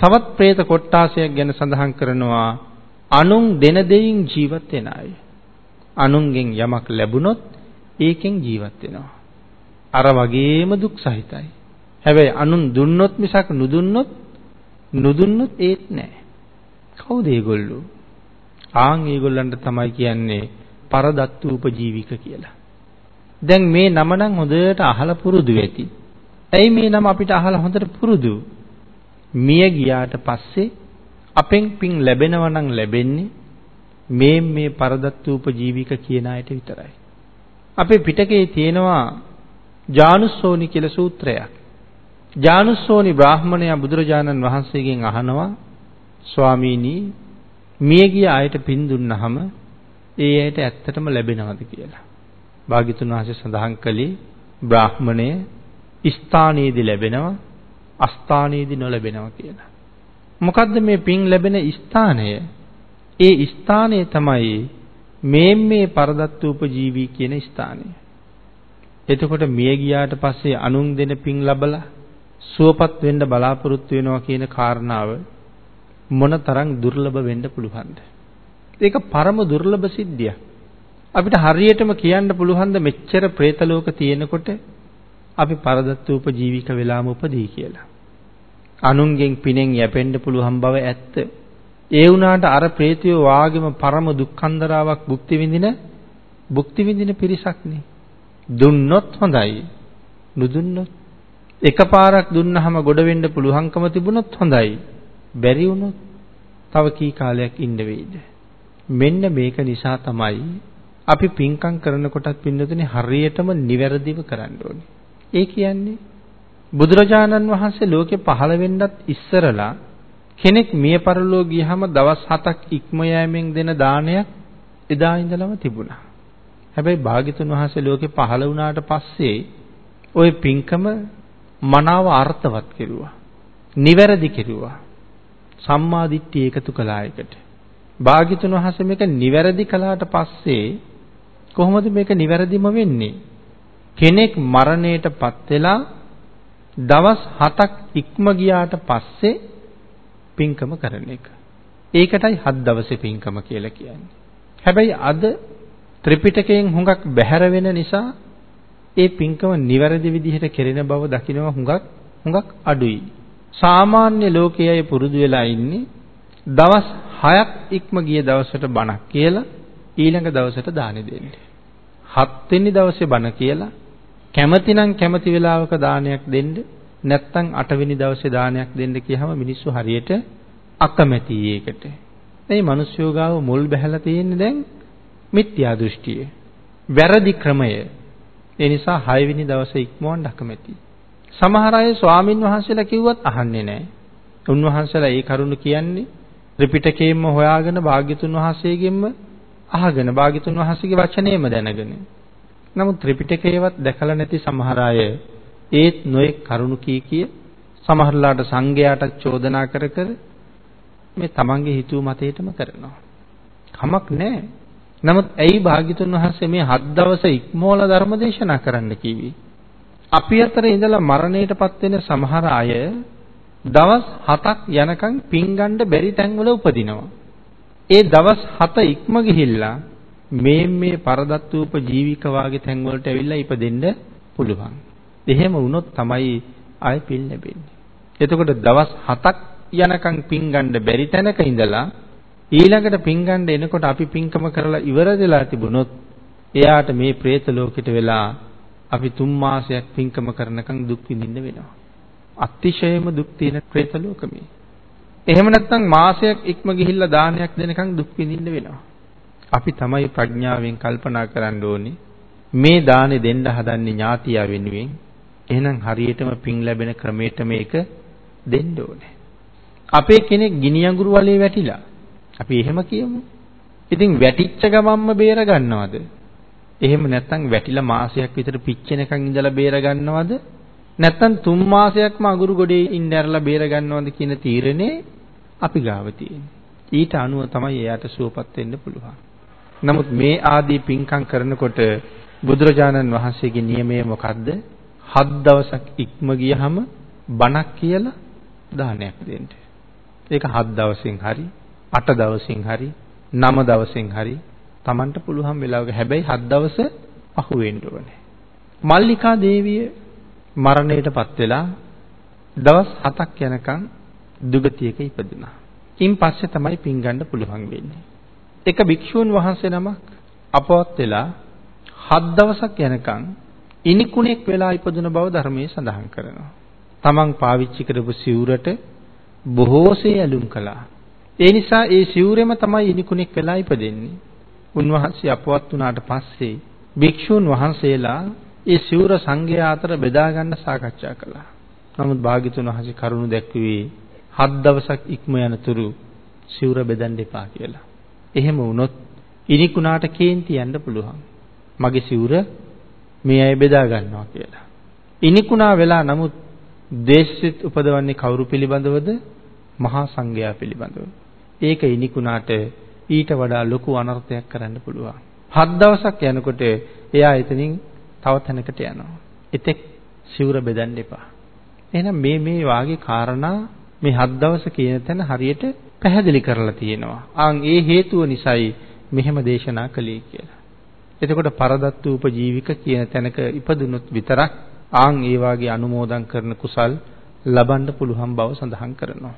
තවත් പ്രേත කොට්ටාසයක් ගැන සඳහන් කරනවා අනුන් දෙන දෙයින් ජීවත් වෙන අය. අනුන්ගෙන් යමක් ලැබුණොත් ඒකෙන් ජීවත් වෙනවා. අර වගේම දුක් සහිතයි. හැබැයි අනුන් දුන්නොත් මිසක් නුදුන්නොත් නුදුන්නොත් ඒත් නෑ. කවුද ඒගොල්ලෝ? ආන් ඒගොල්ලන්ට තමයි කියන්නේ පරදත්තු උපජීවික කියලා. දැන් මේ නම නම් හොඳට අහලා පුරුදු වෙති. ඇයි මේ නම අපිට අහලා හොඳට පුරුදු? මිය ගියාට පස්සේ අපෙන් පින් ලැබෙනවා නම් ලැබෙන්නේ මේ මේ පරදත්තු උපජීවික කියන අයට විතරයි. අපේ පිටකේ තියෙනවා ජානුස්සෝනි කියලා සූත්‍රයක්. ජානුස්සෝනි බ්‍රාහමණයා බුදුරජාණන් වහන්සේගෙන් අහනවා ස්වාමීනි මියගිය අයට පින් දුන්නහම ඒ අයට ඇත්තටම ලැබෙනවද කියලා. භාග්‍යතුන් වහන්සේ සඳහන් කළේ බ්‍රාහමණය ස්ථානයේදී ලැබෙනවා අස්ථානයේදී නොලැබෙනවා කියලා. මොකද්ද මේ පින් ලැබෙන ස්ථානය? ඒ ස්ථානය තමයි මේ මේ පරදත්තූපජීවී කියන ස්ථානය. එතකොට මිය ගියාට පස්සේ අනුන් දෙන පින් ලබලා සුවපත් වෙන්න බලාපොරොත්තු වෙනවා කියන කාරණාව මොනතරම් දුර්ලභ වෙන්න පුළුවන්ද? ඒක පරම දුර්ලභ සිද්ධියක්. අපිට හරියටම කියන්න පුළුවන් ද මෙච්චර പ്രേත ලෝක තියෙනකොට අපි පරදත්තූප ජීවික වෙලාම උපදී කියලා. අනුන්ගෙන් පිනෙන් යැපෙන්න පුළුවන් බව ඇත්ත. ඒ වුණාට අර ප්‍රේතයෝ වාගේම පරම දුක්ඛන්දරාවක් භුක්ති විඳින භුක්ති විඳින පිරිසක් නේ. දුන්නොත් හොඳයි. නුදුන්නොත් එකපාරක් දුන්නහම ගොඩ වෙන්න පුළුවන්කම තිබුණොත් හොඳයි. බැරි වුණොත් තව කී කාලයක් ඉන්න වෙයිද? මෙන්න මේක නිසා තමයි අපි පින්කම් කරනකොටත් පින්නතුනේ හරියටම නිවැරදිව කරන්න ඕනේ. ඒ කියන්නේ බුදුරජාණන් වහන්සේ ලෝකේ පහළ වෙන්නත් ඉස්සරලා කෙනෙක් මිය පරලෝ ගියහම දවස් 7ක් ඉක්ම යෑමෙන් දෙන දානයක් එදා ඉඳලම තිබුණා. හැබැයි භාග්‍යතුන් වහන්සේ ලෝකේ පහළ වුණාට පස්සේ ওই පින්කම මනාව අර්ථවත් කෙරුවා. නිවැරදි කෙරුවා. සම්මා දිට්ඨිය එකතු කළා එකට. භාග්‍යතුන් වහන්සේ මේක නිවැරදි කළාට පස්සේ කොහොමද මේක නිවැරදිම වෙන්නේ? කෙනෙක් මරණයටපත් වෙලා දවස් 7ක් ඉක්ම ගියාට පස්සේ පින්කම කරන එක. ඒකටයි හත් දවසේ පින්කම කියලා කියන්නේ. හැබැයි අද ත්‍රිපිටකයෙන් හුඟක් බැහැර වෙන නිසා ඒ පින්කම නිවැරදි විදිහට කෙරෙන බව දකිනවා හුඟක් හුඟක් අඩුයි. සාමාන්‍ය ලෝකයේ පුරුදු වෙලා ඉන්නේ දවස් 6ක් ඉක්ම ගිය දවසට බණක් කියලා ඊළඟ දවසට දානෙ දෙන්න. හත් වෙනි දවසේ බණ කියලා කැමතිනම් කැමති වෙලාවක දානයක් දෙන්න නැත්නම් අටවෙනි දවසේ දානයක් දෙන්න කියහම මිනිස්සු හරියට අකමැති ඒකට. මේ මිනිස්සු ගාව මුල් බැහැලා තියෙන්නේ දැන් මිත්‍යා දෘෂ්ටිය. වැරදි ක්‍රමය. ඒ නිසා 6 වෙනි දවසේ ඉක්මවන්න අකමැති. සමහර අය ස්වාමින් වහන්සේලා කිව්වත් අහන්නේ නැහැ. උන්වහන්සේලා ඒ කරුණ කියන්නේ ත්‍රිපිටකයෙන්ම හොයාගෙන භාග්‍යතුන් වහන්සේගෙන්ම අහගෙන භාග්‍යතුන් වහන්සේගේ වචනේම දැනගෙන. නමුත් ත්‍රිපිටකයවත් දැකලා නැති සමහර අය ඒත් නොඑක් කරුණු කී කිය සමහරලාට සංඝයාට චෝදනා කර කර මේ තමන්ගේ හිතුව මතේටම කරනවා. කමක් නැහැ. නමුත් ඇයි භාග්‍යතුන් වහන්සේ මේ හත් දවස ඉක්මෝල ධර්ම දේශනා කරන්න කිව්වේ? අපි අතර ඉඳලා මරණයටපත් වෙන සමහර අය දවස් 7ක් යනකම් පින් ගන්න බැරි තැන්වල උපදිනවා. ඒ දවස් 7 ඉක්ම ගිහිල්ලා මේ මේ පරදත්වූප ජීවික වාගේ තැන් වලට ඇවිල්ලා ඉපදෙන්න පුළුවන්. එහෙම වුණොත් තමයි ආයෙ පින් ලැබෙන්නේ. එතකොට දවස් 7ක් යනකම් පින් ගන්න බැරි තැනක ඉඳලා ඊළඟට පින් ගන්න එනකොට අපි පින්කම කරලා ඉවර වෙලා තිබුණොත් එයාට මේ പ്രേත ලෝකෙට වෙලා අපි තුන් මාසයක් පින්කම කරනකම් දුක් විඳින්න වෙනවා. අතිශයම දුක් තියෙන പ്രേත ලෝකමේ. එහෙම නැත්නම් මාසයක් ඉක්ම ගිහිල්ලා දානයක් දෙනකම් දුක් විඳින්න වෙනවා. අපි තමයි ප්‍රඥාවෙන් කල්පනා කරන්න ඕනේ මේ දානේ දෙන්න හදන්නේ ඥාතියා වෙනුවෙන්. එහෙනම් හරියටම පින් ලැබෙන ක්‍රමයට මේක දෙන්න ඕනේ. අපේ කෙනෙක් ගිනි අඟුරු වලේ වැටිලා. අපි එහෙම කියමු. ඉතින් වැටිච්ච ගමන්ම බේර ගන්නවද? එහෙම නැත්නම් වැටිලා මාසයක් විතර පිච්චෙනකන් ඉඳලා බේර ගන්නවද? නැත්නම් තුන් මාසයක්ම අඟුරු ගොඩේ ඉන්න ඇරලා බේර ගන්නවද කියන තීරණේ අපි ගාව තියෙන්නේ. ඊට අනුව තමයි එයාට සුවපත් වෙන්න පුළුවන්. නමුත් මේ ආදී පින්කම් කරනකොට බුදුරජාණන් වහන්සේගේ නියමය මොකද්ද? හත් දවසක් ඉක්ම ගියහම බණක් කියලා දානයක් දෙන්න. ඒක 7 දවසින් හරි 8 දවසින් හරි 9 දවසින් හරි Tamanට පුළුවන් වෙලාවක හැබැයි 7 දවස අහු වෙන්න ඕනේ. මල්ලිකා දේවිය මරණයටපත් වෙලා දවස් 7ක් යනකම් දුගතියක ඉපදුනා. ඉන් පස්සේ තමයි පින් ගන්න පුළුවන් වෙන්නේ. එක භික්ෂූන් වහන්සේ නමක් අපවත් වෙලා හත් දවසක් යනකම් ඉනිකුණෙක් වෙලා ඉපදුන බව ධර්මයේ සඳහන් කරනවා. තමන් පාවිච්චි කරපු සිවුරට බොහෝසේ ඇලුම් කළා. ඒ නිසා ඒ සිවුරෙම තමයි ඉනිකුණෙක් වෙලා ඉපදෙන්නේ. උන්වහන්සේ අපවත් වුණාට පස්සේ භික්ෂූන් වහන්සේලා ඒ සිවුර සංඝයා අතර බෙදා ගන්න සාකච්ඡා කළා. නමුත් භාග්‍යතුන් වහන්සේ කරුණ දැක්ුවේ හත් දවසක් ඉක්ම යනතුරු සිවුර බෙදන්න එපා කියලා. එහෙම වුණොත් ඉනිකුණාට කේන්ති යන්න පුළුවන්. මගේ සිවුර මේ අය බෙදා ගන්නවා කියලා. ඉනිකුණා වෙලා නමුත් දේශිත උපදවන්නේ කවුරු පිළිබඳවද? මහා සංඝයා පිළිබඳව. ඒක ඉනිකුණාට ඊට වඩා ලොකු අනර්ථයක් කරන්න පුළුවන්. හත් දවසක් යනකොට එයා එතනින් තව තැනකට යනවා. එතෙක් සිවුර බෙදන්න එපා. එහෙනම් මේ මේ වාගේ කාරණා මේ හත් දවස කියන තැන හරියට පැහැදිලි කරලා තියෙනවා. ආන් ඒ හේතුව නිසායි මෙහෙම දේශනා කළේ කියලා. එතකොට පරදත්තු උපජීවික කියන තැනක ඉපදුනොත් විතරක් ආන් ඒ වාගේ අනුමෝදන් කරන කුසල් ලබන්න පුළුවන් බව සඳහන් කරනවා.